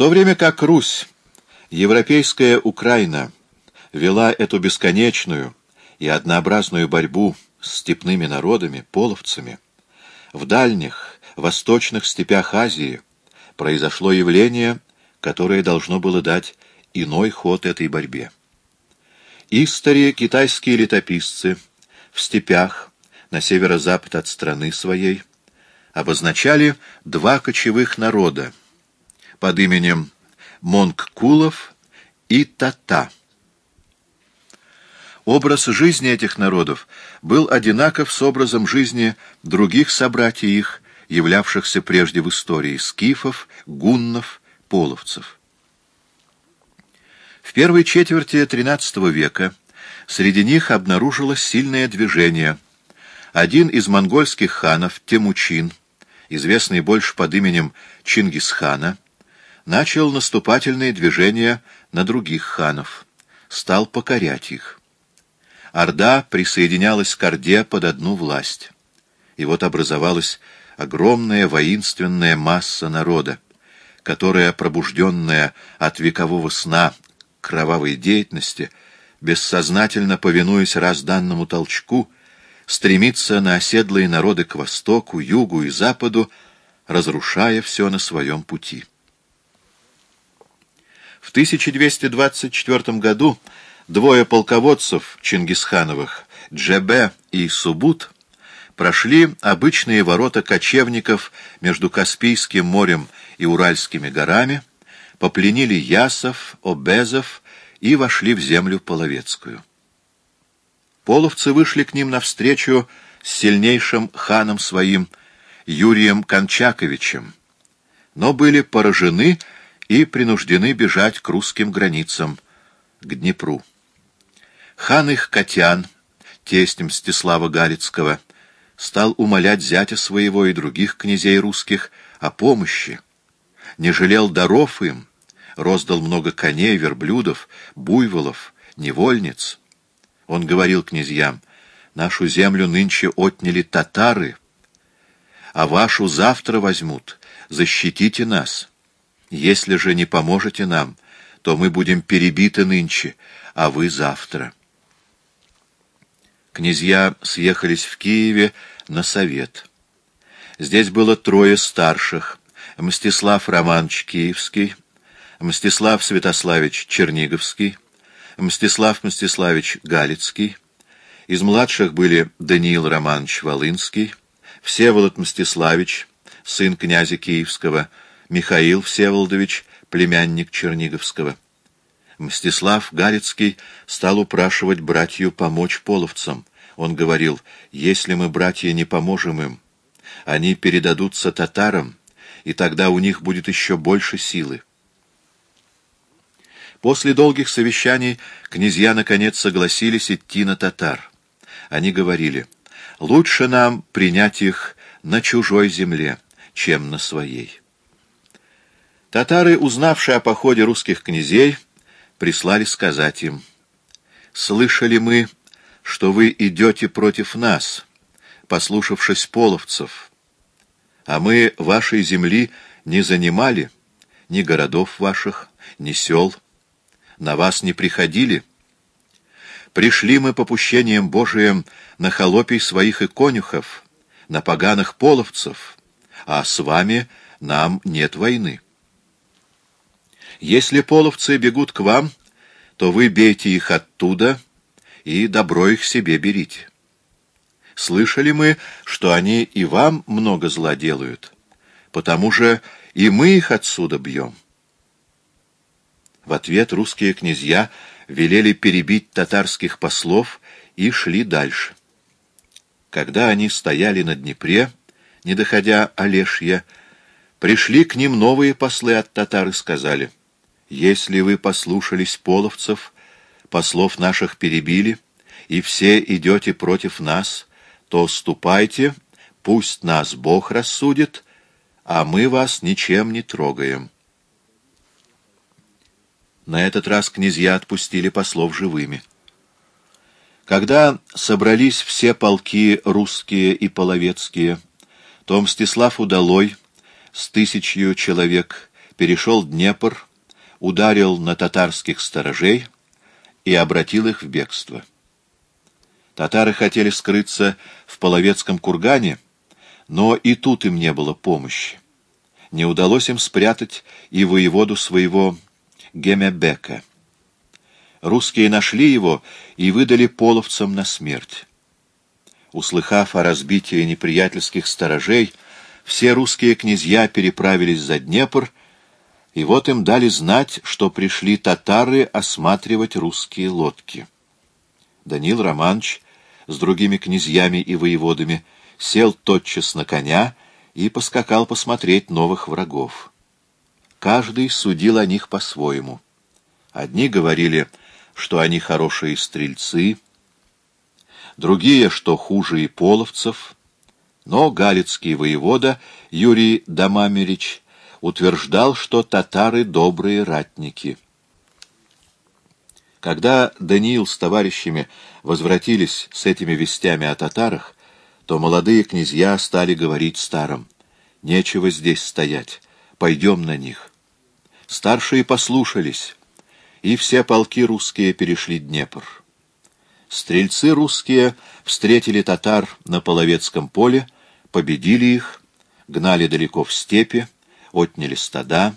то время как Русь, европейская Украина, вела эту бесконечную и однообразную борьбу с степными народами, половцами, в дальних, восточных степях Азии произошло явление, которое должно было дать иной ход этой борьбе. Истори китайские летописцы в степях на северо-запад от страны своей обозначали два кочевых народа под именем Монгкулов и Тата. Образ жизни этих народов был одинаков с образом жизни других собратьев их, являвшихся прежде в истории скифов, гуннов, половцев. В первой четверти XIII века среди них обнаружилось сильное движение. Один из монгольских ханов, Темучин, известный больше под именем Чингисхана, начал наступательные движения на других ханов, стал покорять их. Орда присоединялась к Орде под одну власть. И вот образовалась огромная воинственная масса народа, которая, пробужденная от векового сна кровавой деятельности, бессознательно повинуясь раз данному толчку, стремится на оседлые народы к востоку, югу и западу, разрушая все на своем пути. В 1224 году двое полководцев Чингисхановых, Джебе и Субут, прошли обычные ворота кочевников между Каспийским морем и Уральскими горами, попленили ясов, обезов и вошли в землю половецкую. Половцы вышли к ним навстречу с сильнейшим ханом своим, Юрием Кончаковичем, но были поражены и принуждены бежать к русским границам, к Днепру. Хан их Котян, тесть Мстислава Галицкого, стал умолять зятя своего и других князей русских о помощи, не жалел даров им, роздал много коней, верблюдов, буйволов, невольниц. Он говорил князьям, нашу землю нынче отняли татары, а вашу завтра возьмут, защитите нас. Если же не поможете нам, то мы будем перебиты нынче, а вы завтра. Князья съехались в Киеве на совет. Здесь было трое старших — Мстислав Романович Киевский, Мстислав Святославич Черниговский, Мстислав Мстиславич Галицкий. Из младших были Даниил Романович Волынский, Всеволод Мстиславич, сын князя Киевского, Михаил Всеволодович, племянник Черниговского. Мстислав Галицкий стал упрашивать братью помочь половцам. Он говорил, если мы, братья, не поможем им, они передадутся татарам, и тогда у них будет еще больше силы. После долгих совещаний князья наконец согласились идти на татар. Они говорили, лучше нам принять их на чужой земле, чем на своей. Татары, узнавшие о походе русских князей, прислали сказать им, «Слышали мы, что вы идете против нас, послушавшись половцев, а мы вашей земли не занимали, ни городов ваших, ни сел, на вас не приходили. Пришли мы попущением Божиим на холопий своих и конюхов, на поганых половцев, а с вами нам нет войны». Если половцы бегут к вам, то вы бейте их оттуда и добро их себе берите. Слышали мы, что они и вам много зла делают, потому же и мы их отсюда бьем. В ответ русские князья велели перебить татарских послов и шли дальше. Когда они стояли на Днепре, не доходя Олешья, пришли к ним новые послы от татар и сказали — если вы послушались половцев, послов наших перебили, и все идете против нас, то ступайте, пусть нас Бог рассудит, а мы вас ничем не трогаем. На этот раз князья отпустили послов живыми. Когда собрались все полки русские и половецкие, то Мстислав Удалой с тысячью человек перешел Днепр, ударил на татарских сторожей и обратил их в бегство. Татары хотели скрыться в Половецком кургане, но и тут им не было помощи. Не удалось им спрятать и воеводу своего Гемебека. Русские нашли его и выдали половцам на смерть. Услыхав о разбитии неприятельских сторожей, все русские князья переправились за Днепр, и вот им дали знать, что пришли татары осматривать русские лодки. Данил Романович с другими князьями и воеводами сел тотчас на коня и поскакал посмотреть новых врагов. Каждый судил о них по-своему. Одни говорили, что они хорошие стрельцы, другие, что хуже и половцев, но галицкий воевода Юрий Дамамерич утверждал, что татары добрые ратники. Когда Даниил с товарищами возвратились с этими вестями о татарах, то молодые князья стали говорить старым, «Нечего здесь стоять, пойдем на них». Старшие послушались, и все полки русские перешли Днепр. Стрельцы русские встретили татар на Половецком поле, победили их, гнали далеко в степи, отняли стада,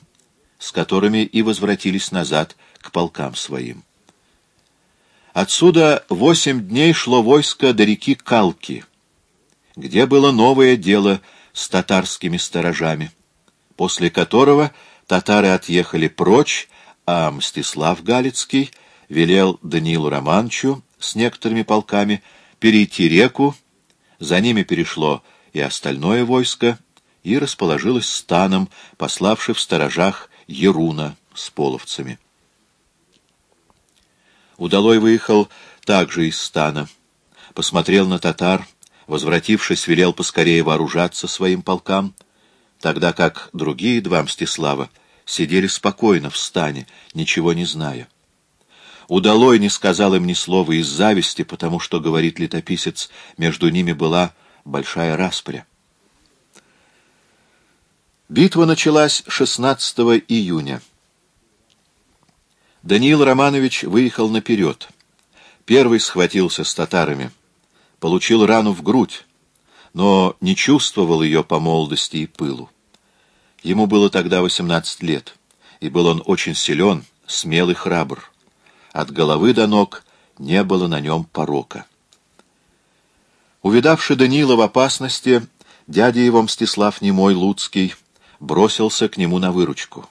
с которыми и возвратились назад к полкам своим. Отсюда восемь дней шло войско до реки Калки, где было новое дело с татарскими сторожами, после которого татары отъехали прочь, а Мстислав Галицкий велел Даниилу Романчу с некоторыми полками перейти реку, за ними перешло и остальное войско, и расположилось станом, пославший в сторожах Еруна с половцами. Удалой выехал также из стана. Посмотрел на татар, возвратившись, велел поскорее вооружаться своим полкам, тогда как другие два Мстислава сидели спокойно в стане, ничего не зная. Удалой не сказал им ни слова из зависти, потому что, говорит летописец, между ними была большая распря. Битва началась 16 июня. Даниил Романович выехал наперед. Первый схватился с татарами. Получил рану в грудь, но не чувствовал ее по молодости и пылу. Ему было тогда 18 лет, и был он очень силен, смел и храбр. От головы до ног не было на нем порока. Увидавший Даниила в опасности, дядя его Мстислав Немой Луцкий бросился к нему на выручку.